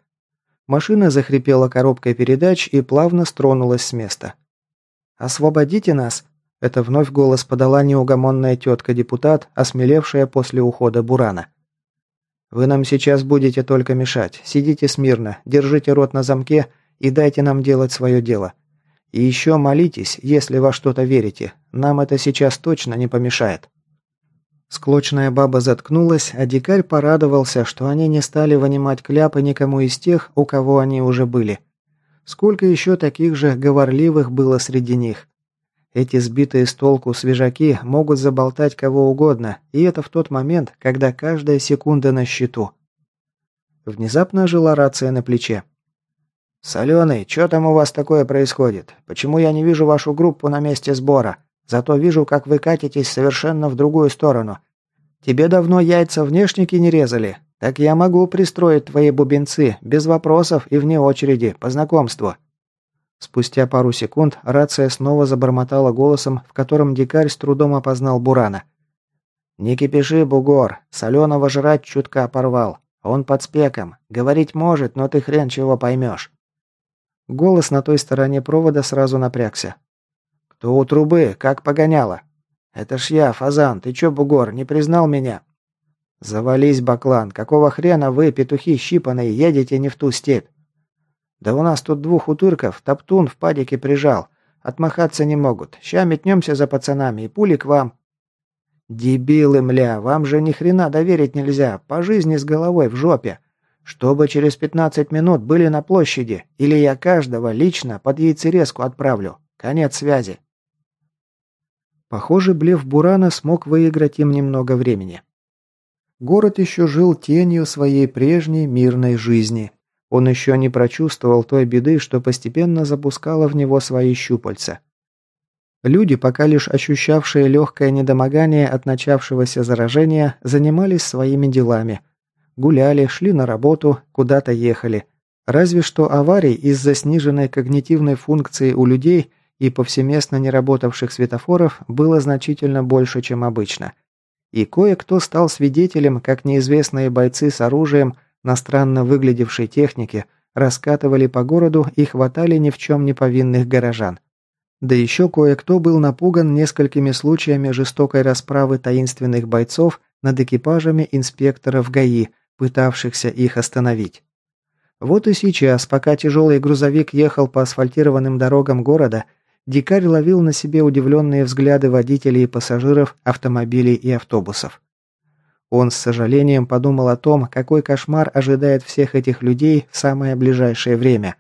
Машина захрипела коробкой передач и плавно стронулась с места. «Освободите нас!» Это вновь голос подала неугомонная тетка-депутат, осмелевшая после ухода Бурана. «Вы нам сейчас будете только мешать. Сидите смирно, держите рот на замке и дайте нам делать свое дело. И еще молитесь, если во что-то верите. Нам это сейчас точно не помешает». Склочная баба заткнулась, а дикарь порадовался, что они не стали вынимать кляпы никому из тех, у кого они уже были. Сколько еще таких же говорливых было среди них. Эти сбитые с толку свежаки могут заболтать кого угодно, и это в тот момент, когда каждая секунда на счету. Внезапно жила рация на плече. «Соленый, что там у вас такое происходит? Почему я не вижу вашу группу на месте сбора? Зато вижу, как вы катитесь совершенно в другую сторону. Тебе давно яйца внешники не резали? Так я могу пристроить твои бубенцы, без вопросов и вне очереди, по знакомству». Спустя пару секунд рация снова забормотала голосом, в котором дикарь с трудом опознал Бурана. «Не кипиши, бугор, соленого жрать чутка порвал. Он под спеком. Говорить может, но ты хрен чего поймешь». Голос на той стороне провода сразу напрягся. «Кто у трубы? Как погоняло?» «Это ж я, Фазан. Ты чё, бугор, не признал меня?» «Завались, Баклан. Какого хрена вы, петухи щипаные, едете не в ту степь?» «Да у нас тут двух утырков, топтун в падике прижал. Отмахаться не могут. Ща метнемся за пацанами, и пули к вам». «Дебилы, мля, вам же ни хрена доверить нельзя. По жизни с головой в жопе. Чтобы через 15 минут были на площади, или я каждого лично под яйцерезку отправлю. Конец связи». Похоже, блеф Бурана смог выиграть им немного времени. Город еще жил тенью своей прежней мирной жизни. Он еще не прочувствовал той беды, что постепенно запускала в него свои щупальца. Люди, пока лишь ощущавшие легкое недомогание от начавшегося заражения, занимались своими делами. Гуляли, шли на работу, куда-то ехали. Разве что аварий из-за сниженной когнитивной функции у людей – и повсеместно неработавших светофоров было значительно больше, чем обычно. И кое-кто стал свидетелем, как неизвестные бойцы с оружием на странно выглядевшей технике раскатывали по городу и хватали ни в чем не повинных горожан. Да еще кое-кто был напуган несколькими случаями жестокой расправы таинственных бойцов над экипажами инспекторов ГАИ, пытавшихся их остановить. Вот и сейчас, пока тяжелый грузовик ехал по асфальтированным дорогам города, Дикарь ловил на себе удивленные взгляды водителей и пассажиров автомобилей и автобусов. Он с сожалением подумал о том, какой кошмар ожидает всех этих людей в самое ближайшее время.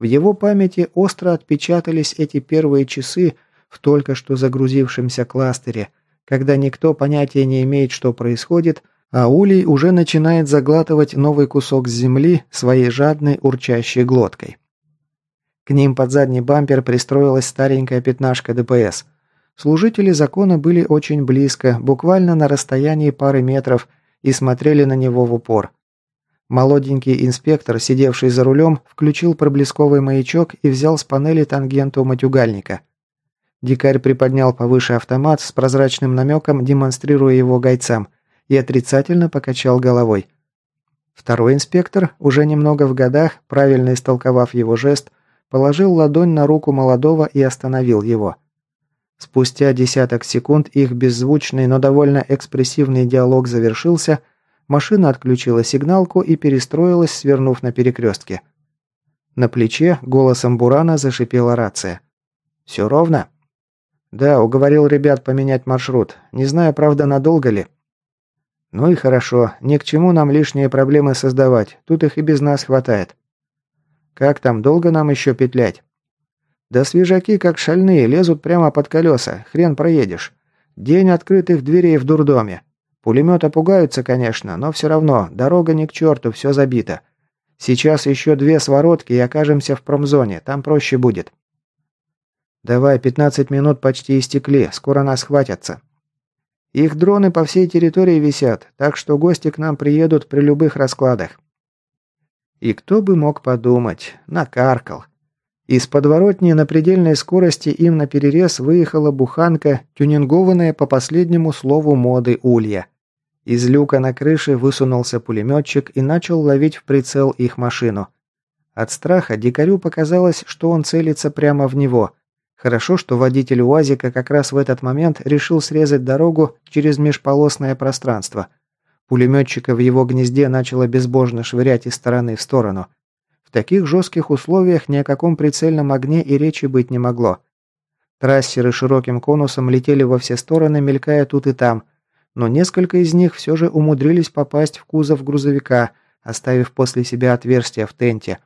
В его памяти остро отпечатались эти первые часы в только что загрузившемся кластере, когда никто понятия не имеет, что происходит, а Улей уже начинает заглатывать новый кусок земли своей жадной урчащей глоткой. К ним под задний бампер пристроилась старенькая пятнашка ДПС. Служители закона были очень близко, буквально на расстоянии пары метров, и смотрели на него в упор. Молоденький инспектор, сидевший за рулем, включил проблесковый маячок и взял с панели тангенту матюгальника. Дикарь приподнял повыше автомат с прозрачным намеком, демонстрируя его гайцам, и отрицательно покачал головой. Второй инспектор, уже немного в годах, правильно истолковав его жест, Положил ладонь на руку молодого и остановил его. Спустя десяток секунд их беззвучный, но довольно экспрессивный диалог завершился, машина отключила сигналку и перестроилась, свернув на перекрестке. На плече голосом Бурана зашипела рация. «Все ровно?» «Да, уговорил ребят поменять маршрут. Не знаю, правда, надолго ли». «Ну и хорошо. Ни к чему нам лишние проблемы создавать. Тут их и без нас хватает». Как там, долго нам еще петлять? Да свежаки, как шальные, лезут прямо под колеса. Хрен проедешь. День открытых дверей в дурдоме. Пулемета пугаются, конечно, но все равно, дорога не к черту, все забито. Сейчас еще две своротки и окажемся в промзоне, там проще будет. Давай, 15 минут почти истекли, скоро нас хватятся. Их дроны по всей территории висят, так что гости к нам приедут при любых раскладах. И кто бы мог подумать, накаркал. Из подворотни на предельной скорости им на перерез выехала буханка, тюнингованная по последнему слову моды улья. Из люка на крыше высунулся пулеметчик и начал ловить в прицел их машину. От страха дикарю показалось, что он целится прямо в него. Хорошо, что водитель УАЗика как раз в этот момент решил срезать дорогу через межполосное пространство – Пулеметчика в его гнезде начало безбожно швырять из стороны в сторону. В таких жестких условиях ни о каком прицельном огне и речи быть не могло. Трассеры широким конусом летели во все стороны, мелькая тут и там, но несколько из них все же умудрились попасть в кузов грузовика, оставив после себя отверстие в тенте.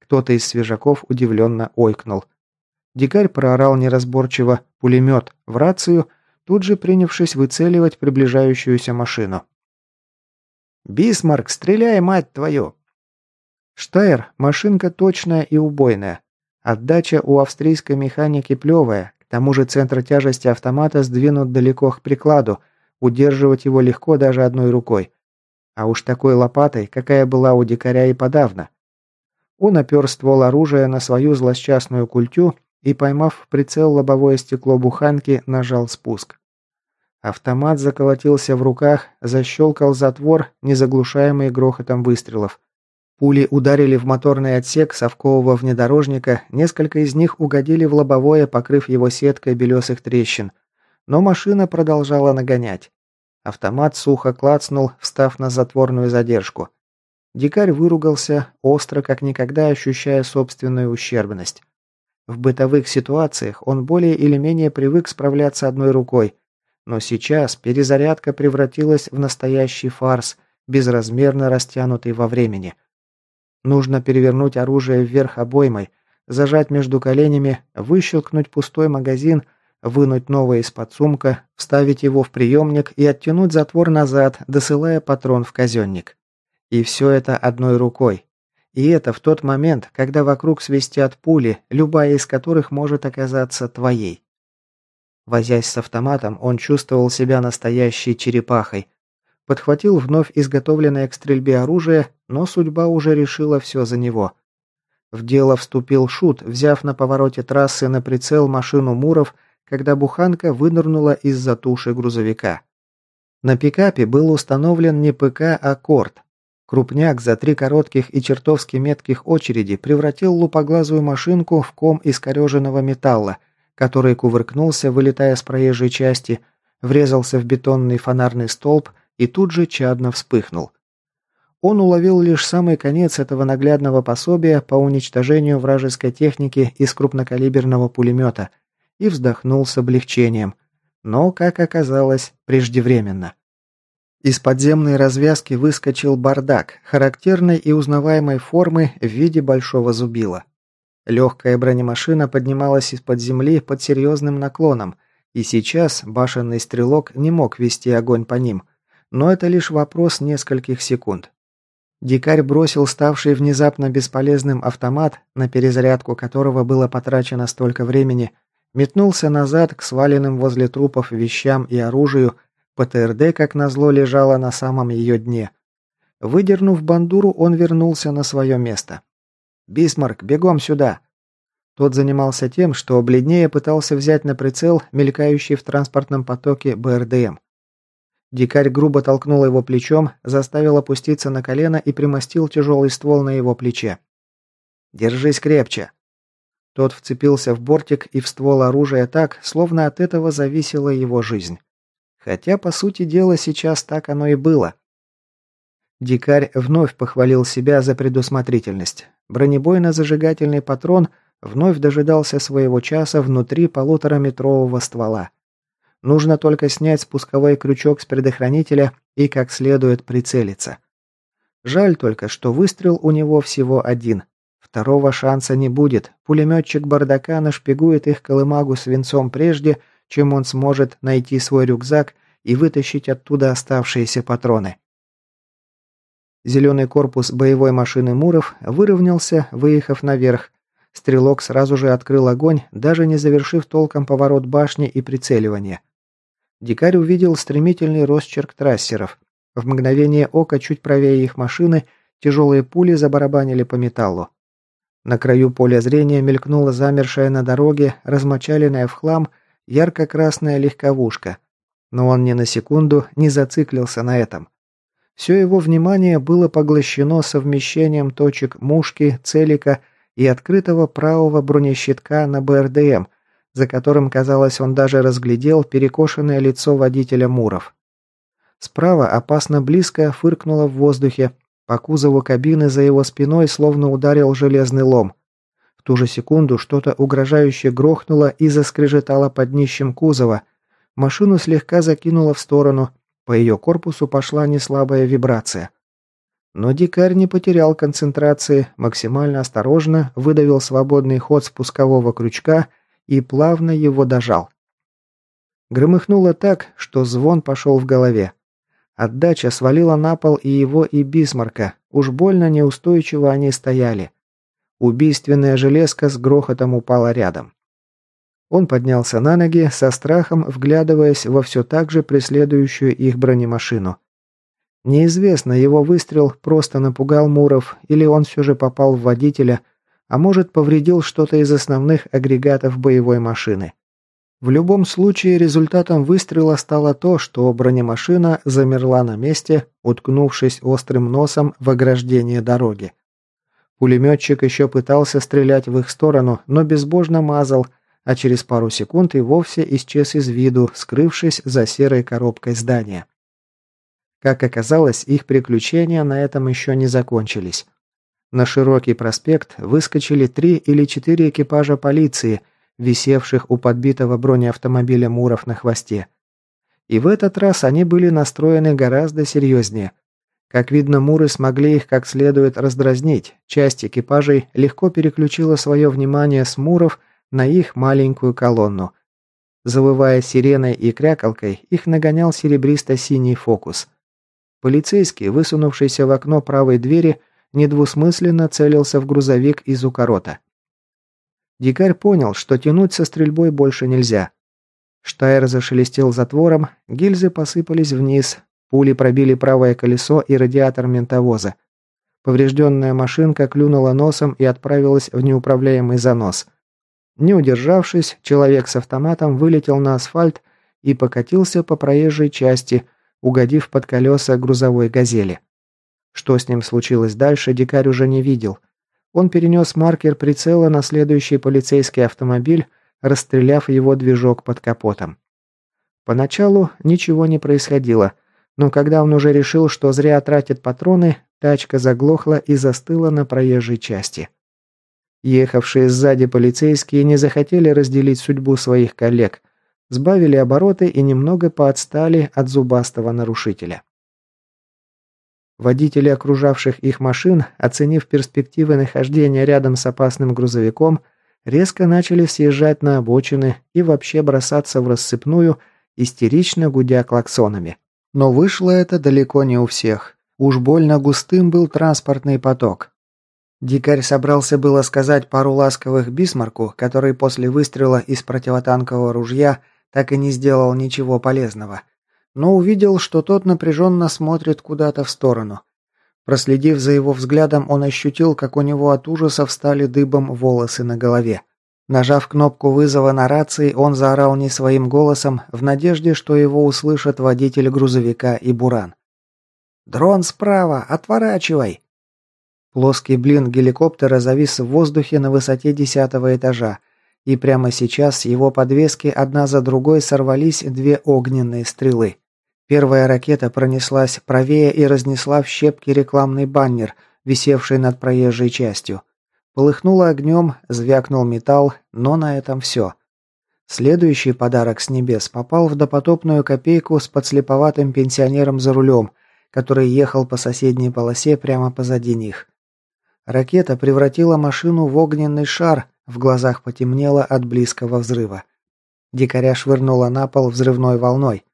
Кто-то из свежаков удивленно ойкнул. Дикарь проорал неразборчиво «пулемет» в рацию, тут же принявшись выцеливать приближающуюся машину. «Бисмарк, стреляй, мать твою!» Штайр – машинка точная и убойная. Отдача у австрийской механики плевая, к тому же центр тяжести автомата сдвинут далеко к прикладу, удерживать его легко даже одной рукой. А уж такой лопатой, какая была у дикаря и подавно. Он опер ствол оружия на свою злосчастную культю и, поймав в прицел лобовое стекло буханки, нажал спуск. Автомат заколотился в руках, защелкал затвор, незаглушаемый грохотом выстрелов. Пули ударили в моторный отсек совкового внедорожника, несколько из них угодили в лобовое, покрыв его сеткой белесых трещин. Но машина продолжала нагонять. Автомат сухо клацнул, встав на затворную задержку. Дикарь выругался, остро, как никогда ощущая собственную ущербность. В бытовых ситуациях он более или менее привык справляться одной рукой, но сейчас перезарядка превратилась в настоящий фарс, безразмерно растянутый во времени – Нужно перевернуть оружие вверх обоймой, зажать между коленями, выщелкнуть пустой магазин, вынуть новое из-под сумка, вставить его в приемник и оттянуть затвор назад, досылая патрон в казенник. И все это одной рукой. И это в тот момент, когда вокруг свистят пули, любая из которых может оказаться твоей. Возясь с автоматом, он чувствовал себя настоящей черепахой, Подхватил вновь изготовленное к стрельбе оружие, но судьба уже решила все за него. В дело вступил Шут, взяв на повороте трассы на прицел машину Муров, когда буханка вынырнула из-за туши грузовика. На пикапе был установлен не ПК, а Корт. Крупняк за три коротких и чертовски метких очереди превратил лупоглазую машинку в ком искореженного металла, который кувыркнулся, вылетая с проезжей части, врезался в бетонный фонарный столб и тут же чадно вспыхнул. Он уловил лишь самый конец этого наглядного пособия по уничтожению вражеской техники из крупнокалиберного пулемета и вздохнул с облегчением, но, как оказалось, преждевременно. Из подземной развязки выскочил бардак, характерной и узнаваемой формы в виде большого зубила. Легкая бронемашина поднималась из-под земли под серьезным наклоном, и сейчас башенный стрелок не мог вести огонь по ним – но это лишь вопрос нескольких секунд. Дикарь бросил ставший внезапно бесполезным автомат, на перезарядку которого было потрачено столько времени, метнулся назад к сваленным возле трупов вещам и оружию, ПТРД, как назло, лежала на самом ее дне. Выдернув бандуру, он вернулся на свое место. «Бисмарк, бегом сюда!» Тот занимался тем, что бледнее пытался взять на прицел мелькающий в транспортном потоке БРДМ. Дикарь грубо толкнул его плечом, заставил опуститься на колено и примостил тяжелый ствол на его плече. «Держись крепче!» Тот вцепился в бортик и в ствол оружия так, словно от этого зависела его жизнь. Хотя, по сути дела, сейчас так оно и было. Дикарь вновь похвалил себя за предусмотрительность. Бронебойно-зажигательный патрон вновь дожидался своего часа внутри полутораметрового ствола. Нужно только снять спусковой крючок с предохранителя и как следует прицелиться. Жаль только, что выстрел у него всего один. Второго шанса не будет. Пулеметчик бардака нашпигует их колымагу свинцом прежде, чем он сможет найти свой рюкзак и вытащить оттуда оставшиеся патроны. Зеленый корпус боевой машины Муров выровнялся, выехав наверх. Стрелок сразу же открыл огонь, даже не завершив толком поворот башни и прицеливание. Дикарь увидел стремительный росчерк трассеров. В мгновение ока, чуть правее их машины, тяжелые пули забарабанили по металлу. На краю поля зрения мелькнула замершая на дороге, размочаленная в хлам, ярко-красная легковушка. Но он ни на секунду не зациклился на этом. Все его внимание было поглощено совмещением точек мушки, целика и открытого правого бронещитка на БРДМ – за которым, казалось, он даже разглядел перекошенное лицо водителя Муров. Справа опасно близко фыркнуло в воздухе, по кузову кабины за его спиной словно ударил железный лом. Ту же секунду что-то угрожающе грохнуло и заскрежетало под днищем кузова. Машину слегка закинуло в сторону, по ее корпусу пошла неслабая вибрация. Но дикарь не потерял концентрации, максимально осторожно выдавил свободный ход спускового крючка и плавно его дожал. Громыхнуло так, что звон пошел в голове. Отдача свалила на пол и его, и Бисмарка. Уж больно неустойчиво они стояли. Убийственная железка с грохотом упала рядом. Он поднялся на ноги, со страхом вглядываясь во все так же преследующую их бронемашину. Неизвестно, его выстрел просто напугал Муров, или он все же попал в водителя, а может повредил что-то из основных агрегатов боевой машины. В любом случае, результатом выстрела стало то, что бронемашина замерла на месте, уткнувшись острым носом в ограждение дороги. Пулеметчик еще пытался стрелять в их сторону, но безбожно мазал, а через пару секунд и вовсе исчез из виду, скрывшись за серой коробкой здания. Как оказалось, их приключения на этом еще не закончились. На широкий проспект выскочили три или четыре экипажа полиции – висевших у подбитого бронеавтомобиля Муров на хвосте. И в этот раз они были настроены гораздо серьезнее. Как видно, Муры смогли их как следует раздразнить. Часть экипажей легко переключила свое внимание с Муров на их маленькую колонну. Завывая сиреной и крякалкой, их нагонял серебристо-синий фокус. Полицейский, высунувшийся в окно правой двери, недвусмысленно целился в грузовик из укорота. Дикарь понял, что тянуть со стрельбой больше нельзя. Штайр зашелестел затвором, гильзы посыпались вниз, пули пробили правое колесо и радиатор ментовоза. Поврежденная машинка клюнула носом и отправилась в неуправляемый занос. Не удержавшись, человек с автоматом вылетел на асфальт и покатился по проезжей части, угодив под колеса грузовой «Газели». Что с ним случилось дальше, дикарь уже не видел. Он перенес маркер прицела на следующий полицейский автомобиль, расстреляв его движок под капотом. Поначалу ничего не происходило, но когда он уже решил, что зря тратит патроны, тачка заглохла и застыла на проезжей части. Ехавшие сзади полицейские не захотели разделить судьбу своих коллег, сбавили обороты и немного поотстали от зубастого нарушителя. Водители окружавших их машин, оценив перспективы нахождения рядом с опасным грузовиком, резко начали съезжать на обочины и вообще бросаться в рассыпную, истерично гудя клаксонами. Но вышло это далеко не у всех. Уж больно густым был транспортный поток. Дикарь собрался было сказать пару ласковых Бисмарку, который после выстрела из противотанкового ружья так и не сделал ничего полезного – но увидел, что тот напряженно смотрит куда-то в сторону. Проследив за его взглядом, он ощутил, как у него от ужаса встали дыбом волосы на голове. Нажав кнопку вызова на рации, он заорал не своим голосом, в надежде, что его услышат водитель грузовика и Буран. «Дрон справа! Отворачивай!» Плоский блин геликоптера завис в воздухе на высоте десятого этажа, и прямо сейчас его подвески одна за другой сорвались две огненные стрелы. Первая ракета пронеслась правее и разнесла в щепки рекламный баннер, висевший над проезжей частью. Полыхнуло огнем, звякнул металл, но на этом все. Следующий подарок с небес попал в допотопную копейку с подслеповатым пенсионером за рулем, который ехал по соседней полосе прямо позади них. Ракета превратила машину в огненный шар, в глазах потемнело от близкого взрыва. Дикаря швырнула на пол взрывной волной.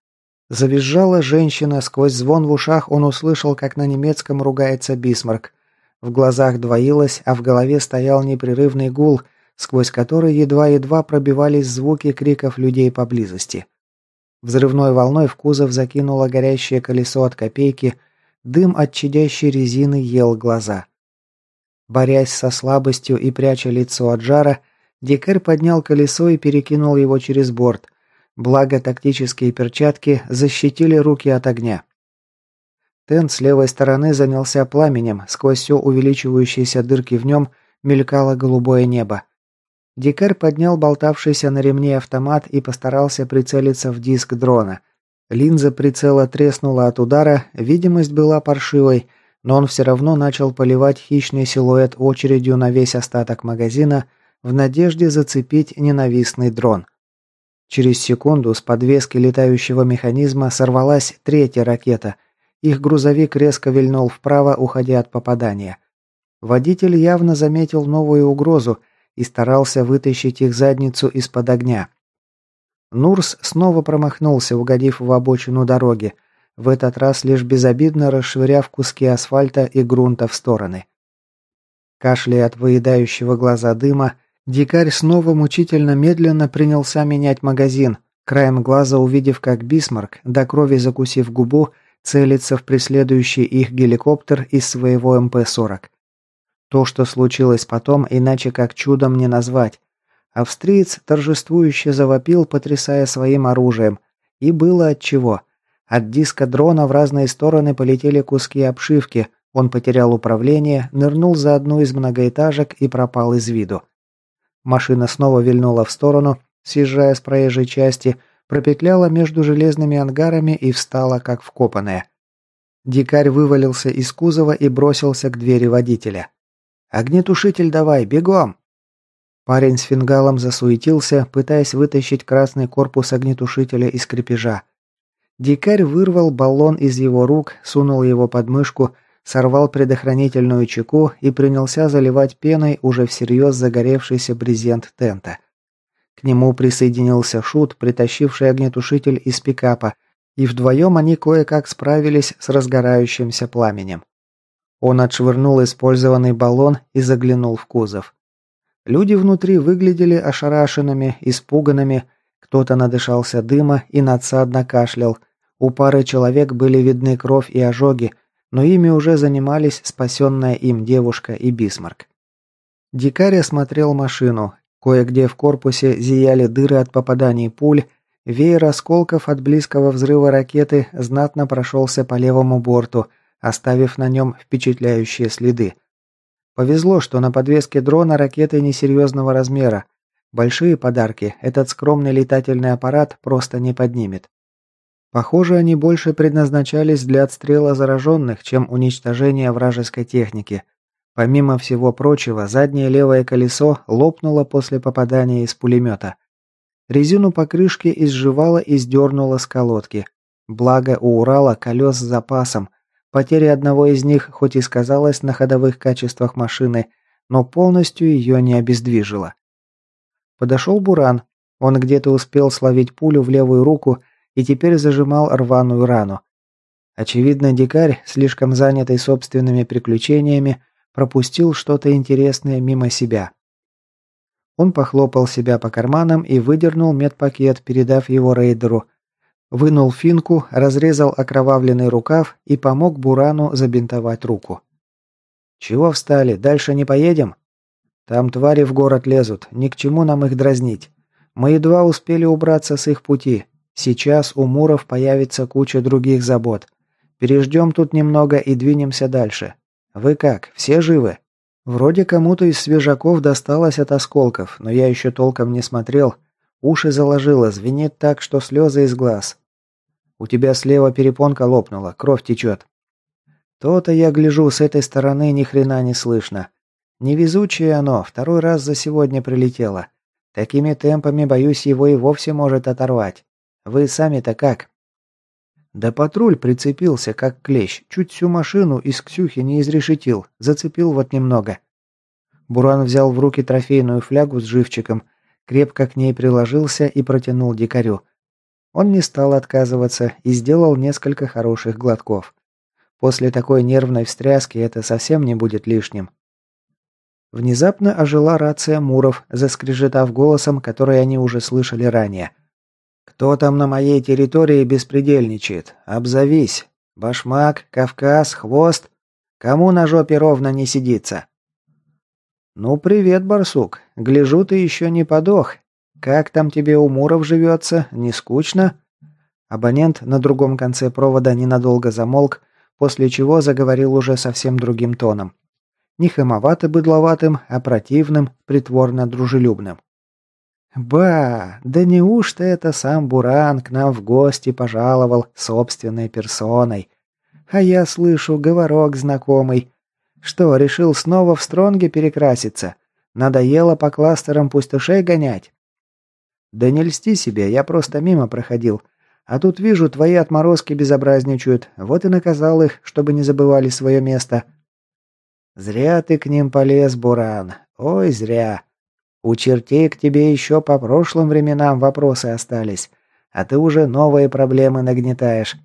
Завизжала женщина, сквозь звон в ушах он услышал, как на немецком ругается Бисмарк. В глазах двоилось, а в голове стоял непрерывный гул, сквозь который едва-едва пробивались звуки криков людей поблизости. Взрывной волной в кузов закинуло горящее колесо от копейки, дым от чадящей резины ел глаза. Борясь со слабостью и пряча лицо от жара, дикарь поднял колесо и перекинул его через борт, Благо, тактические перчатки защитили руки от огня. Тент с левой стороны занялся пламенем, сквозь все увеличивающиеся дырки в нем мелькало голубое небо. Дикарь поднял болтавшийся на ремне автомат и постарался прицелиться в диск дрона. Линза прицела треснула от удара, видимость была паршивой, но он все равно начал поливать хищный силуэт очередью на весь остаток магазина в надежде зацепить ненавистный дрон. Через секунду с подвески летающего механизма сорвалась третья ракета. Их грузовик резко вильнул вправо, уходя от попадания. Водитель явно заметил новую угрозу и старался вытащить их задницу из-под огня. Нурс снова промахнулся, угодив в обочину дороги, в этот раз лишь безобидно расшвыряв куски асфальта и грунта в стороны. Кашляя от выедающего глаза дыма, Дикарь снова мучительно медленно принялся менять магазин, краем глаза увидев, как Бисмарк, до крови закусив губу, целится в преследующий их геликоптер из своего МП-40. То, что случилось потом, иначе как чудом не назвать. Австриец торжествующе завопил, потрясая своим оружием. И было от чего. От диска дрона в разные стороны полетели куски обшивки, он потерял управление, нырнул за одну из многоэтажек и пропал из виду. Машина снова вильнула в сторону, съезжая с проезжей части, пропетляла между железными ангарами и встала как вкопанная. Дикарь вывалился из кузова и бросился к двери водителя. «Огнетушитель давай, бегом!» Парень с фингалом засуетился, пытаясь вытащить красный корпус огнетушителя из крепежа. Дикарь вырвал баллон из его рук, сунул его под мышку, сорвал предохранительную чеку и принялся заливать пеной уже всерьез загоревшийся брезент тента. К нему присоединился Шут, притащивший огнетушитель из пикапа, и вдвоем они кое-как справились с разгорающимся пламенем. Он отшвырнул использованный баллон и заглянул в кузов. Люди внутри выглядели ошарашенными, испуганными, кто-то надышался дыма и надсадно кашлял. У пары человек были видны кровь и ожоги, но ими уже занимались спасенная им девушка и Бисмарк. Дикарь осмотрел машину. Кое-где в корпусе зияли дыры от попаданий пуль, веер осколков от близкого взрыва ракеты знатно прошелся по левому борту, оставив на нем впечатляющие следы. Повезло, что на подвеске дрона ракеты несерьезного размера. Большие подарки этот скромный летательный аппарат просто не поднимет. Похоже, они больше предназначались для отстрела зараженных, чем уничтожения вражеской техники. Помимо всего прочего, заднее левое колесо лопнуло после попадания из пулемета. Резину покрышки изживало и сдернуло с колодки. Благо у Урала колес с запасом. Потеря одного из них хоть и сказалась на ходовых качествах машины, но полностью ее не обездвижила. Подошел Буран. Он где-то успел словить пулю в левую руку и теперь зажимал рваную рану. Очевидно, дикарь, слишком занятый собственными приключениями, пропустил что-то интересное мимо себя. Он похлопал себя по карманам и выдернул медпакет, передав его рейдеру. Вынул финку, разрезал окровавленный рукав и помог Бурану забинтовать руку. «Чего встали? Дальше не поедем?» «Там твари в город лезут, ни к чему нам их дразнить. Мы едва успели убраться с их пути. Сейчас у Муров появится куча других забот. Переждем тут немного и двинемся дальше. Вы как, все живы? Вроде кому-то из свежаков досталось от осколков, но я еще толком не смотрел. Уши заложило, звенит так, что слезы из глаз. У тебя слева перепонка лопнула, кровь течет. То-то я гляжу, с этой стороны ни хрена не слышно. Невезучее оно, второй раз за сегодня прилетело. Такими темпами, боюсь, его и вовсе может оторвать. Вы сами-то как?» Да патруль прицепился, как клещ, чуть всю машину из Ксюхи не изрешетил, зацепил вот немного. Буран взял в руки трофейную флягу с живчиком, крепко к ней приложился и протянул дикарю. Он не стал отказываться и сделал несколько хороших глотков. После такой нервной встряски это совсем не будет лишним. Внезапно ожила рация Муров, заскрежетав голосом, который они уже слышали ранее – кто там на моей территории беспредельничает? Обзовись. Башмак, Кавказ, Хвост. Кому на жопе ровно не сидится?» «Ну, привет, барсук. Гляжу, ты еще не подох. Как там тебе у Муров живется? Не скучно?» Абонент на другом конце провода ненадолго замолк, после чего заговорил уже совсем другим тоном. Не хамовато-быдловатым, а противным, притворно-дружелюбным. «Ба, да неужто это сам Буран к нам в гости пожаловал собственной персоной? А я слышу говорок знакомый. Что, решил снова в Стронге перекраситься? Надоело по кластерам пустышей гонять?» «Да не льсти себе, я просто мимо проходил. А тут вижу, твои отморозки безобразничают, вот и наказал их, чтобы не забывали свое место». «Зря ты к ним полез, Буран. Ой, зря. У чертей к тебе еще по прошлым временам вопросы остались, а ты уже новые проблемы нагнетаешь.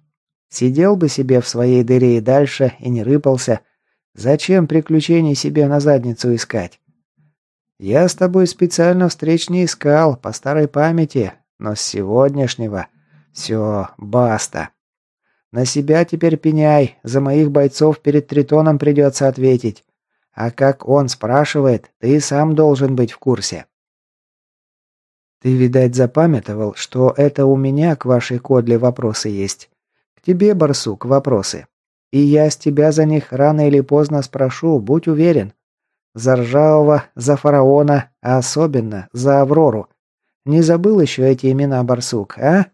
Сидел бы себе в своей дыре и дальше, и не рыпался. Зачем приключений себе на задницу искать? Я с тобой специально встреч не искал, по старой памяти, но с сегодняшнего... Все, баста. На себя теперь пеняй, за моих бойцов перед Тритоном придется ответить. А как он спрашивает, ты сам должен быть в курсе. Ты, видать, запамятовал, что это у меня к вашей кодле вопросы есть. К тебе, барсук, вопросы. И я с тебя за них рано или поздно спрошу, будь уверен. За Ржавого, за Фараона, а особенно за Аврору. Не забыл еще эти имена, барсук, а?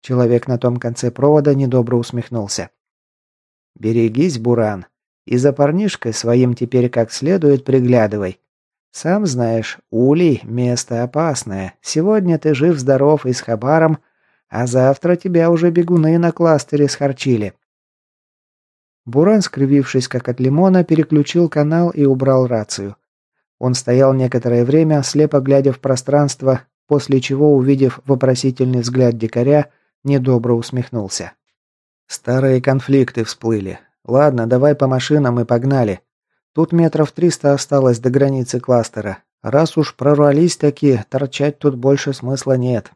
Человек на том конце провода недобро усмехнулся. «Берегись, Буран, и за парнишкой своим теперь как следует приглядывай. Сам знаешь, Улей – место опасное. Сегодня ты жив-здоров и с хабаром, а завтра тебя уже бегуны на кластере схарчили». Буран, скривившись как от лимона, переключил канал и убрал рацию. Он стоял некоторое время, слепо глядя в пространство, после чего, увидев вопросительный взгляд дикаря, недобро усмехнулся. «Старые конфликты всплыли. Ладно, давай по машинам и погнали. Тут метров триста осталось до границы кластера. Раз уж прорвались такие, торчать тут больше смысла нет.